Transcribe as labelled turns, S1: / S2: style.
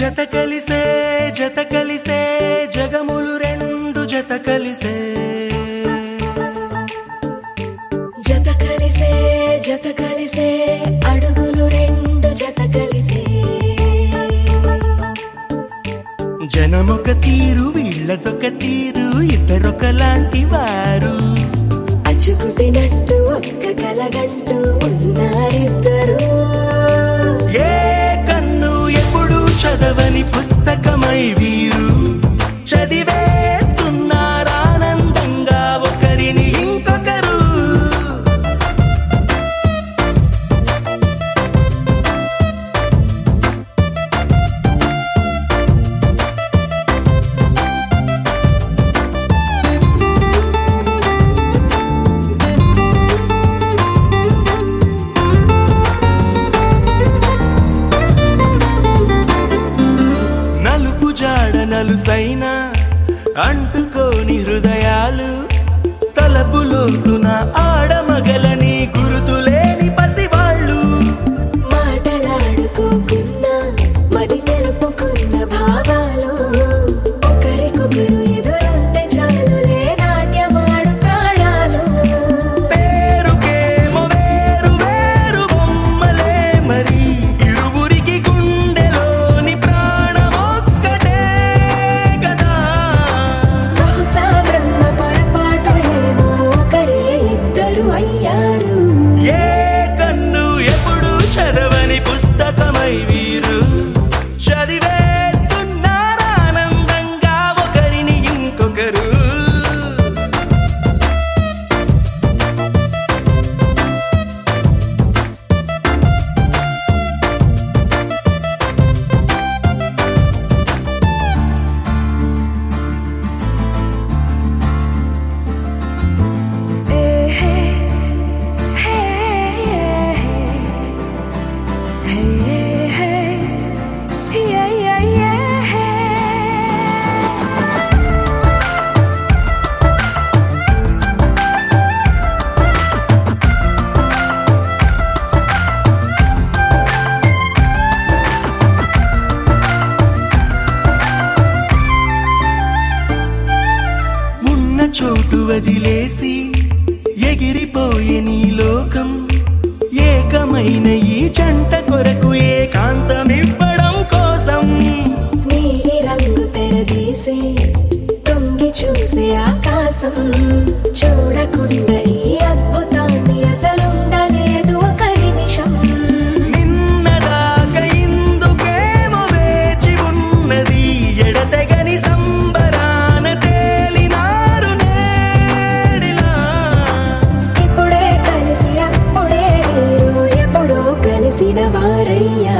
S1: జత కలిసే జత కలిసే జగములు రెండు జత కలిసే.
S2: జత కలిసే జత కలిసే అడుగులు రెండు జత కలిసే.
S1: జనమొక తీరు వీళ్ళదొక తీరు ఇద్దరొకలాంటి వారు.
S2: అచ్చుకుతినట్టు ఒక్క కలగంటూ చదవని
S1: పుస్తకమై దేవుని హృదయాలు తలపులోతున ఆడమగలని వదిలేసి ఎగిరిపోయే నీ లోకం ఏకమైన ఈ జంట కొరకు ఏకాంతమివ్వడం కోసం. నీ రంగు తెరదీసే తొంగి చూసే ఆకాశం. వారయ్యా